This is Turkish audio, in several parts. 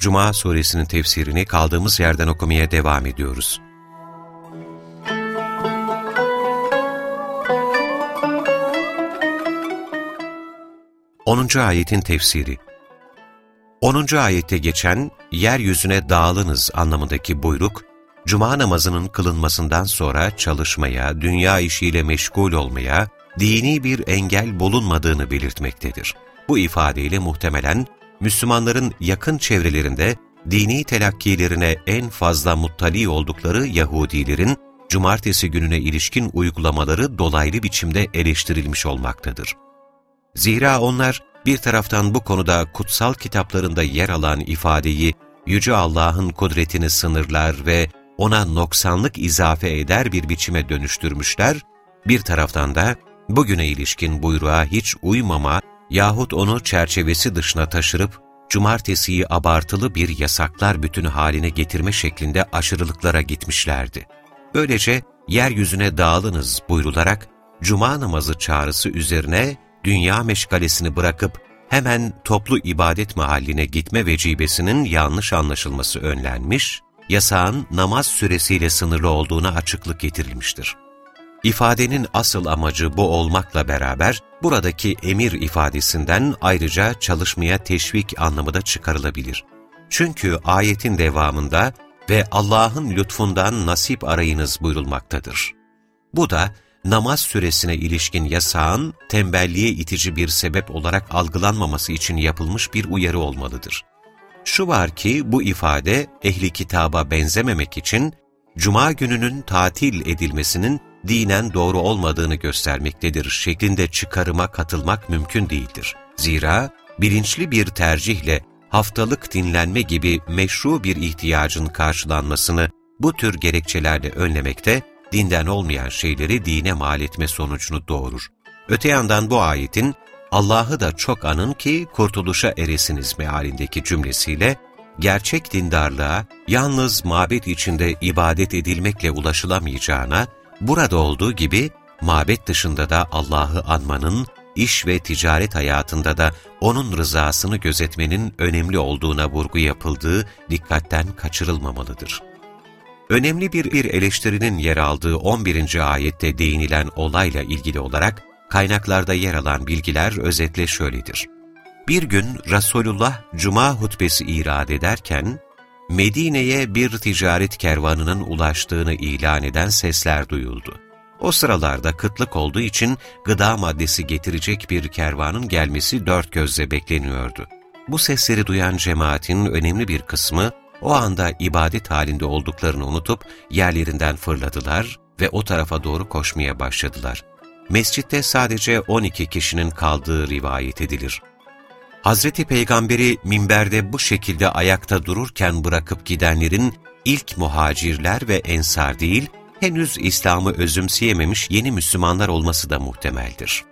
Cuma suresinin tefsirini kaldığımız yerden okumaya devam ediyoruz. Onuncu ayetin tefsiri 10. ayette geçen yeryüzüne dağılınız anlamındaki buyruk, Cuma namazının kılınmasından sonra çalışmaya, dünya işiyle meşgul olmaya, dini bir engel bulunmadığını belirtmektedir. Bu ifadeyle muhtemelen Müslümanların yakın çevrelerinde dini telakkilerine en fazla muttali oldukları Yahudilerin cumartesi gününe ilişkin uygulamaları dolaylı biçimde eleştirilmiş olmaktadır. Zira onlar bir taraftan bu konuda kutsal kitaplarında yer alan ifadeyi Yüce Allah'ın kudretini sınırlar ve ona noksanlık izafe eder bir biçime dönüştürmüşler, bir taraftan da bugüne ilişkin buyruğa hiç uymama yahut onu çerçevesi dışına taşırıp, cumartesiyi abartılı bir yasaklar bütünü haline getirme şeklinde aşırılıklara gitmişlerdi. Böylece yeryüzüne dağılınız buyrularak, cuma namazı çağrısı üzerine dünya meşgalesini bırakıp hemen toplu ibadet mahalline gitme vecibesinin yanlış anlaşılması önlenmiş, yasağın namaz süresiyle sınırlı olduğuna açıklık getirilmiştir. İfadenin asıl amacı bu olmakla beraber, buradaki emir ifadesinden ayrıca çalışmaya teşvik anlamı da çıkarılabilir. Çünkü ayetin devamında ve Allah'ın lütfundan nasip arayınız buyurulmaktadır. Bu da namaz süresine ilişkin yasağın tembelliğe itici bir sebep olarak algılanmaması için yapılmış bir uyarı olmalıdır. Şu var ki bu ifade ehli kitaba benzememek için Cuma gününün tatil edilmesinin dinen doğru olmadığını göstermektedir şeklinde çıkarıma katılmak mümkün değildir. Zira bilinçli bir tercihle haftalık dinlenme gibi meşru bir ihtiyacın karşılanmasını bu tür gerekçelerle önlemekte, dinden olmayan şeyleri dine mal etme sonucunu doğurur. Öte yandan bu ayetin, Allah'ı da çok anın ki kurtuluşa eresiniz mealindeki cümlesiyle, gerçek dindarlığa yalnız mabet içinde ibadet edilmekle ulaşılamayacağına, Burada olduğu gibi mabet dışında da Allah'ı anmanın, iş ve ticaret hayatında da O'nun rızasını gözetmenin önemli olduğuna vurgu yapıldığı dikkatten kaçırılmamalıdır. Önemli bir, bir eleştirinin yer aldığı 11. ayette değinilen olayla ilgili olarak kaynaklarda yer alan bilgiler özetle şöyledir. Bir gün Resulullah Cuma hutbesi irad ederken, Medine'ye bir ticaret kervanının ulaştığını ilan eden sesler duyuldu. O sıralarda kıtlık olduğu için gıda maddesi getirecek bir kervanın gelmesi dört gözle bekleniyordu. Bu sesleri duyan cemaatin önemli bir kısmı o anda ibadet halinde olduklarını unutup yerlerinden fırladılar ve o tarafa doğru koşmaya başladılar. Mescitte sadece 12 kişinin kaldığı rivayet edilir. Hazreti Peygamberi minberde bu şekilde ayakta dururken bırakıp gidenlerin ilk muhacirler ve ensar değil, henüz İslam'ı özümseyememiş yeni Müslümanlar olması da muhtemeldir.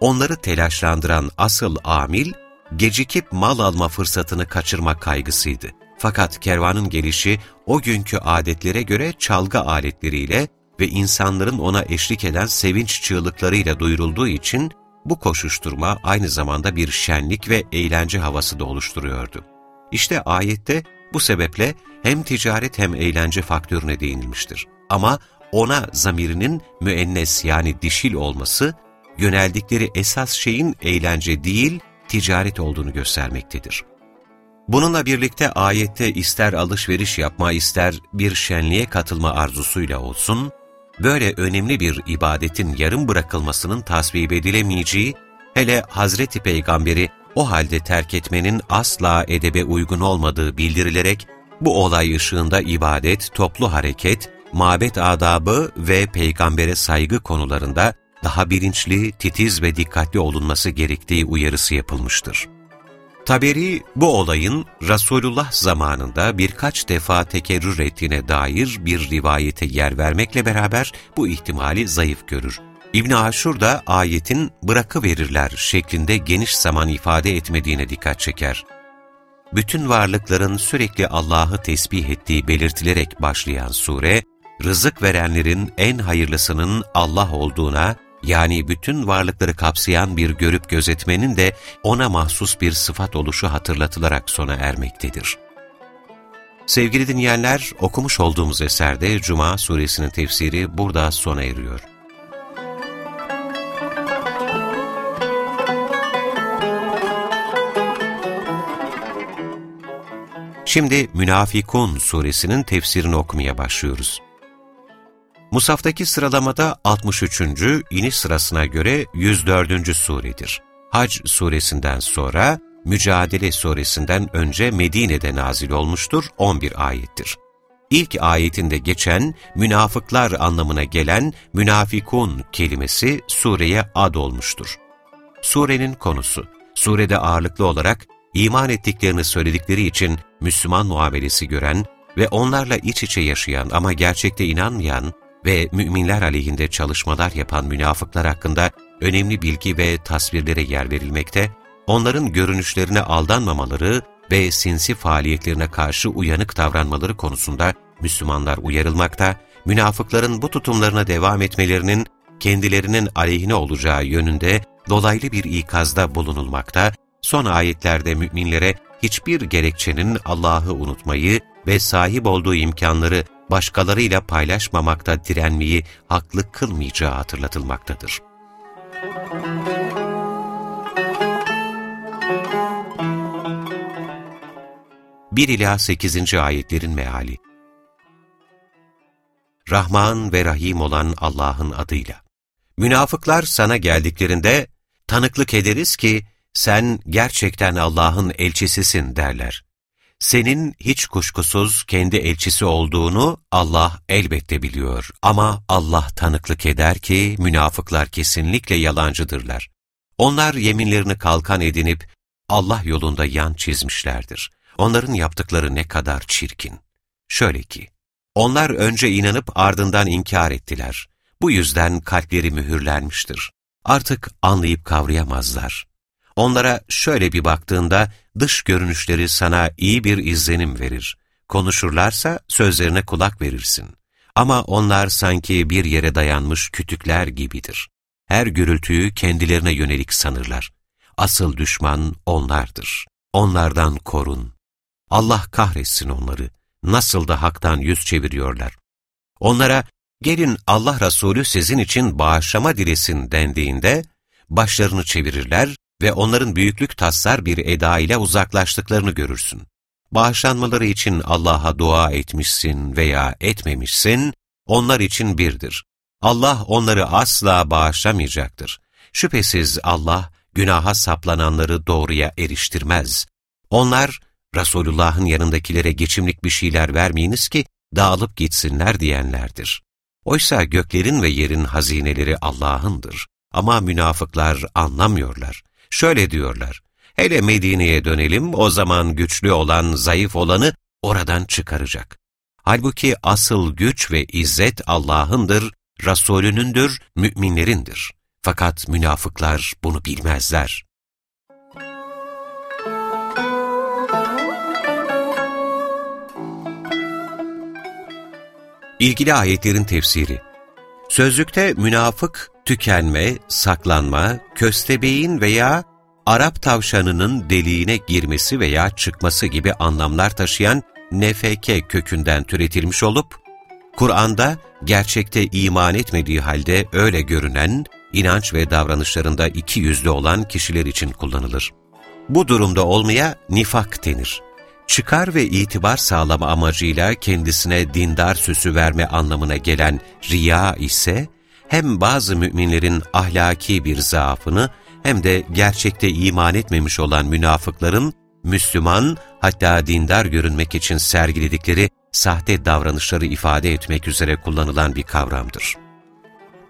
Onları telaşlandıran asıl amil, gecikip mal alma fırsatını kaçırma kaygısıydı. Fakat kervanın gelişi o günkü adetlere göre çalgı aletleriyle ve insanların ona eşlik eden sevinç çığlıklarıyla duyurulduğu için bu koşuşturma aynı zamanda bir şenlik ve eğlence havası da oluşturuyordu. İşte ayette bu sebeple hem ticaret hem eğlence faktörüne değinilmiştir. Ama ona zamirinin müennes yani dişil olması, yöneldikleri esas şeyin eğlence değil, ticaret olduğunu göstermektedir. Bununla birlikte ayette ister alışveriş yapma ister bir şenliğe katılma arzusuyla olsun, böyle önemli bir ibadetin yarım bırakılmasının tasvip edilemeyeceği, hele Hazreti Peygamberi o halde terk etmenin asla edebe uygun olmadığı bildirilerek, bu olay ışığında ibadet, toplu hareket, mabet adabı ve peygambere saygı konularında daha bilinçli, titiz ve dikkatli olunması gerektiği uyarısı yapılmıştır. Taberi bu olayın Resulullah zamanında birkaç defa tekerrür ettiğine dair bir rivayete yer vermekle beraber bu ihtimali zayıf görür. İbn Aşur da ayetin bırakıverirler şeklinde geniş zaman ifade etmediğine dikkat çeker. Bütün varlıkların sürekli Allah'ı tesbih ettiği belirtilerek başlayan sure, rızık verenlerin en hayırlısının Allah olduğuna, yani bütün varlıkları kapsayan bir görüp gözetmenin de ona mahsus bir sıfat oluşu hatırlatılarak sona ermektedir. Sevgili dinleyenler, okumuş olduğumuz eserde Cuma suresinin tefsiri burada sona eriyor. Şimdi Münafikun suresinin tefsirini okumaya başlıyoruz. Musaftaki sıralamada 63. iniş sırasına göre 104. suredir. Hac suresinden sonra Mücadele suresinden önce Medine'de nazil olmuştur, 11 ayettir. İlk ayetinde geçen münafıklar anlamına gelen münafikun kelimesi sureye ad olmuştur. Surenin konusu, surede ağırlıklı olarak iman ettiklerini söyledikleri için Müslüman muamelesi gören ve onlarla iç içe yaşayan ama gerçekte inanmayan ve müminler aleyhinde çalışmalar yapan münafıklar hakkında önemli bilgi ve tasvirlere yer verilmekte, onların görünüşlerine aldanmamaları ve sinsi faaliyetlerine karşı uyanık davranmaları konusunda Müslümanlar uyarılmakta, münafıkların bu tutumlarına devam etmelerinin kendilerinin aleyhine olacağı yönünde dolaylı bir ikazda bulunulmakta, son ayetlerde müminlere hiçbir gerekçenin Allah'ı unutmayı ve sahip olduğu imkanları başkalarıyla paylaşmamakta direnmeyi haklı kılmayacağı hatırlatılmaktadır. Bir ila 8. ayetlerin meali Rahman ve Rahim olan Allah'ın adıyla. Münafıklar sana geldiklerinde, tanıklık ederiz ki sen gerçekten Allah'ın elçisisin derler. Senin hiç kuşkusuz kendi elçisi olduğunu Allah elbette biliyor ama Allah tanıklık eder ki münafıklar kesinlikle yalancıdırlar. Onlar yeminlerini kalkan edinip Allah yolunda yan çizmişlerdir. Onların yaptıkları ne kadar çirkin. Şöyle ki, onlar önce inanıp ardından inkar ettiler. Bu yüzden kalpleri mühürlenmiştir. Artık anlayıp kavrayamazlar. Onlara şöyle bir baktığında dış görünüşleri sana iyi bir izlenim verir. Konuşurlarsa sözlerine kulak verirsin. Ama onlar sanki bir yere dayanmış kütükler gibidir. Her gürültüyü kendilerine yönelik sanırlar. Asıl düşman onlardır. Onlardan korun. Allah kahretsin onları. Nasıl da haktan yüz çeviriyorlar. Onlara gelin Allah Resulü sizin için bağışlama dilesin dendiğinde başlarını çevirirler ve onların büyüklük taslar bir eda ile uzaklaştıklarını görürsün. Bağışlanmaları için Allah'a dua etmişsin veya etmemişsin, onlar için birdir. Allah onları asla bağışlamayacaktır. Şüphesiz Allah, günaha saplananları doğruya eriştirmez. Onlar, Resulullah'ın yanındakilere geçimlik bir şeyler vermeyiniz ki, dağılıp gitsinler diyenlerdir. Oysa göklerin ve yerin hazineleri Allah'ındır. Ama münafıklar anlamıyorlar. Şöyle diyorlar, hele Medine'ye dönelim, o zaman güçlü olan, zayıf olanı oradan çıkaracak. Halbuki asıl güç ve izzet Allah'ındır, Resulünündür, müminlerindir. Fakat münafıklar bunu bilmezler. İlgili ayetlerin tefsiri Sözlükte münafık, tükenme, saklanma, köstebeğin veya Arap tavşanının deliğine girmesi veya çıkması gibi anlamlar taşıyan nefeke kökünden türetilmiş olup, Kur'an'da gerçekte iman etmediği halde öyle görünen, inanç ve davranışlarında iki yüzlü olan kişiler için kullanılır. Bu durumda olmaya nifak denir. Çıkar ve itibar sağlama amacıyla kendisine dindar süsü verme anlamına gelen riya ise, hem bazı müminlerin ahlaki bir zaafını hem de gerçekte iman etmemiş olan münafıkların Müslüman hatta dindar görünmek için sergiledikleri sahte davranışları ifade etmek üzere kullanılan bir kavramdır.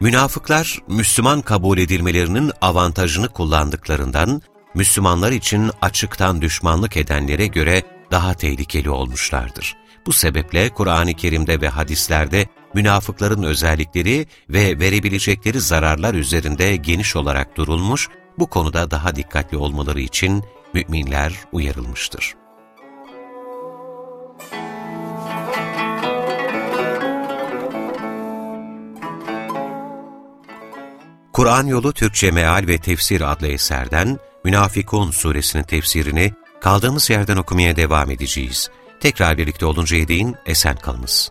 Münafıklar, Müslüman kabul edilmelerinin avantajını kullandıklarından, Müslümanlar için açıktan düşmanlık edenlere göre daha tehlikeli olmuşlardır. Bu sebeple Kur'an-ı Kerim'de ve hadislerde münafıkların özellikleri ve verebilecekleri zararlar üzerinde geniş olarak durulmuş, bu konuda daha dikkatli olmaları için müminler uyarılmıştır. Kur'an Yolu Türkçe Meal ve Tefsir adlı eserden Münafikun suresinin tefsirini kaldığımız yerden okumaya devam edeceğiz. Tekrar birlikte oluncaya değin esen kalınız.